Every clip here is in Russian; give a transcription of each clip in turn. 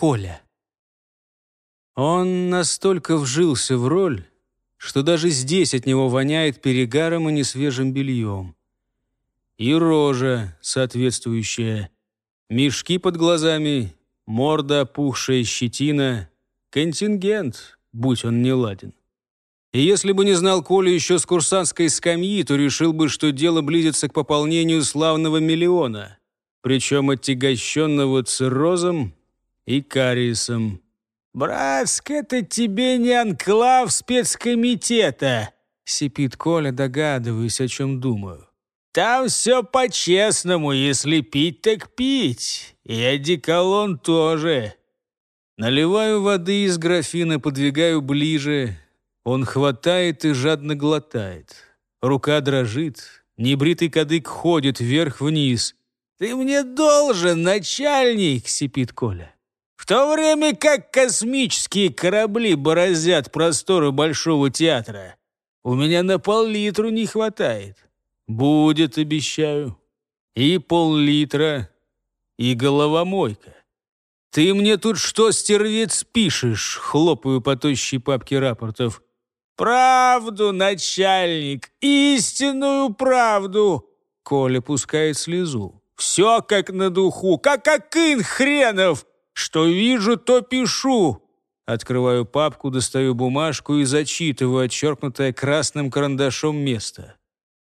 Коля. Он настолько вжился в роль, что даже здесь от него воняет перегаром и несвежим бельем. И рожа соответствующая, мешки под глазами, морда, пухшая щетина, контингент, будь он не ладен. И если бы не знал Коля еще с курсантской скамьи, то решил бы, что дело близится к пополнению славного миллиона, причем отягощенного циррозом и кариесом. «Братск, это тебе не анклав спецкомитета!» — сипит Коля, догадываясь, о чем думаю. «Там все по-честному, если пить, так пить. И одеколон тоже». Наливаю воды из графина, подвигаю ближе. Он хватает и жадно глотает. Рука дрожит, небритый кадык ходит вверх-вниз. «Ты мне должен, начальник!» — сипит Коля. В то время как космические корабли бороздят просторы Большого театра, у меня на пол-литру не хватает. Будет, обещаю. И пол-литра, и головомойка. Ты мне тут что, стервец, пишешь? Хлопаю по тощей папке рапортов. Правду, начальник, истинную правду. Коля пускает слезу. Все как на духу, как акын хренов. Что вижу, то пишу. Открываю папку, достаю бумажку и зачитываю отчеркнутое красным карандашом место.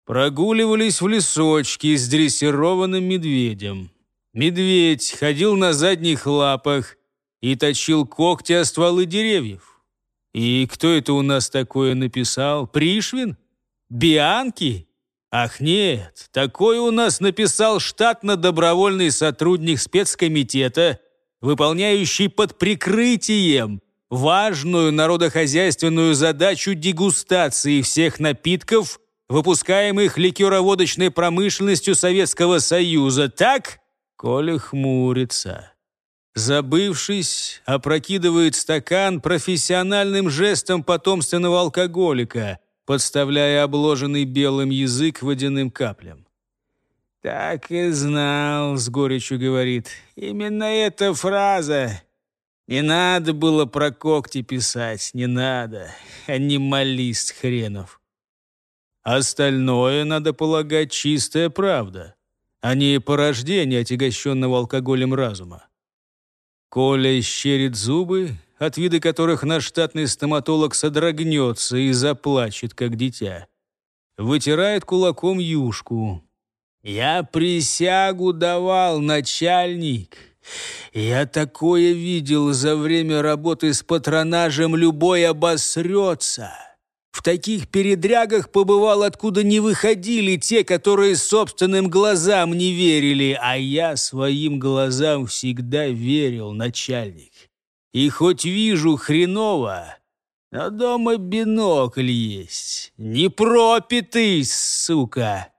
Прогуливались в лесочке с дрессированным медведем. Медведь ходил на задних лапах и точил когти о стволы деревьев. И кто это у нас такое написал? Пришвин? Бианки? Ах нет, такое у нас написал штатно-добровольный сотрудник спецкомитета выполняющий под прикрытием важную народохозяйственную задачу дегустации всех напитков, выпускаемых ликероводочной промышленностью Советского Союза. Так? Коля хмурится. Забывшись, опрокидывает стакан профессиональным жестом потомственного алкоголика, подставляя обложенный белым язык водяным каплям. «Так и знал», — с горечью говорит. «Именно эта фраза. Не надо было про когти писать, не надо. Анималист хренов». Остальное, надо полагать, чистая правда, а не порождение отягощенного алкоголем разума. Коля щерит зубы, от вида которых наш штатный стоматолог содрогнется и заплачет, как дитя. Вытирает кулаком юшку, я присягу давал, начальник. Я такое видел за время работы с патронажем, любой обосрется. В таких передрягах побывал, откуда не выходили те, которые собственным глазам не верили, а я своим глазам всегда верил, начальник. И хоть вижу хреново, но дома бинокль есть. Не пропитый, сука.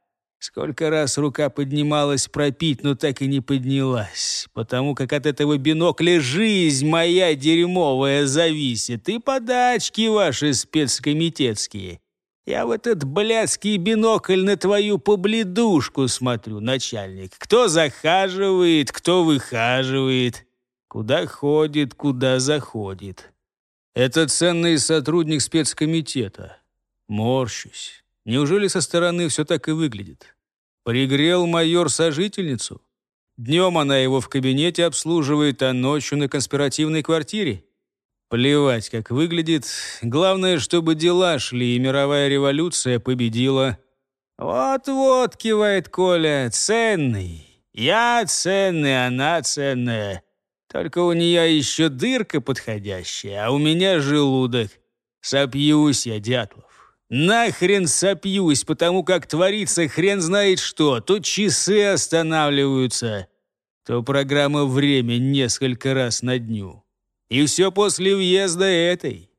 Сколько раз рука поднималась пропить, но так и не поднялась, потому как от этого бинокля жизнь моя дерьмовая зависит, и подачки ваши спецкомитетские. Я в этот блядский бинокль на твою побледушку смотрю, начальник. Кто захаживает, кто выхаживает, куда ходит, куда заходит. Это ценный сотрудник спецкомитета. Морщусь. Неужели со стороны все так и выглядит? Пригрел майор сожительницу. Днем она его в кабинете обслуживает, а ночью на конспиративной квартире. Плевать, как выглядит. Главное, чтобы дела шли, и мировая революция победила. «Вот-вот», — кивает Коля, — «ценный. Я ценный, она ценная. Только у нее еще дырка подходящая, а у меня желудок. Сопьюсь я, Дятлов. Нахрен сопьюсь, потому как творится хрен знает что. То часы останавливаются, то программа «Время» несколько раз на дню. И все после въезда этой.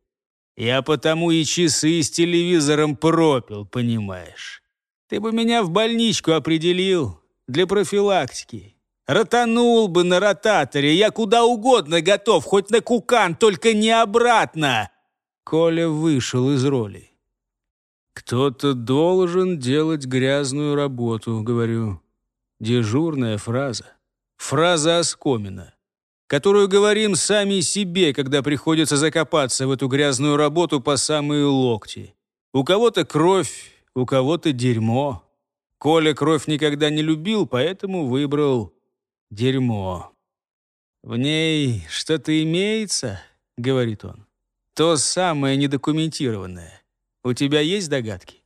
Я потому и часы с телевизором пропил, понимаешь. Ты бы меня в больничку определил для профилактики. Ротанул бы на ротаторе, я куда угодно готов, хоть на кукан, только не обратно. Коля вышел из роли. «Кто-то должен делать грязную работу», — говорю. Дежурная фраза. Фраза оскомина. которую говорим сами себе, когда приходится закопаться в эту грязную работу по самые локти. У кого-то кровь, у кого-то дерьмо. Коля кровь никогда не любил, поэтому выбрал дерьмо. «В ней что-то имеется?» — говорит он. «То самое недокументированное. У тебя есть догадки?»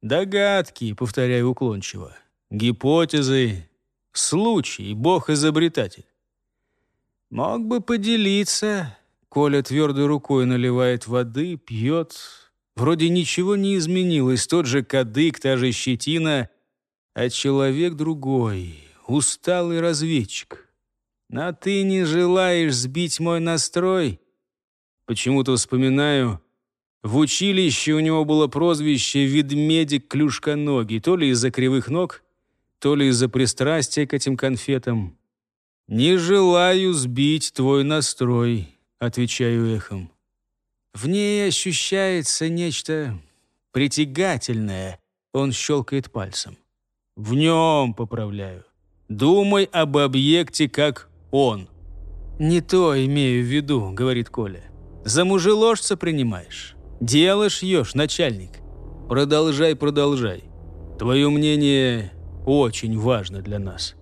«Догадки», — повторяю уклончиво. «Гипотезы. Случай, бог-изобретатель». «Мог бы поделиться». Коля твердой рукой наливает воды, пьет. Вроде ничего не изменилось, тот же кадык, та же щетина, а человек другой, усталый разведчик. А ты не желаешь сбить мой настрой? Почему-то вспоминаю, в училище у него было прозвище «Ведмедик клюшконогий», то ли из-за кривых ног, то ли из-за пристрастия к этим конфетам. «Не желаю сбить твой настрой», — отвечаю эхом. В ней ощущается нечто притягательное. Он щелкает пальцем. В нем, поправляю. Думай об объекте, как он. «Не то имею в виду», — говорит Коля. «За мужеложца принимаешь. Дело шьешь, начальник. Продолжай, продолжай. Твое мнение очень важно для нас».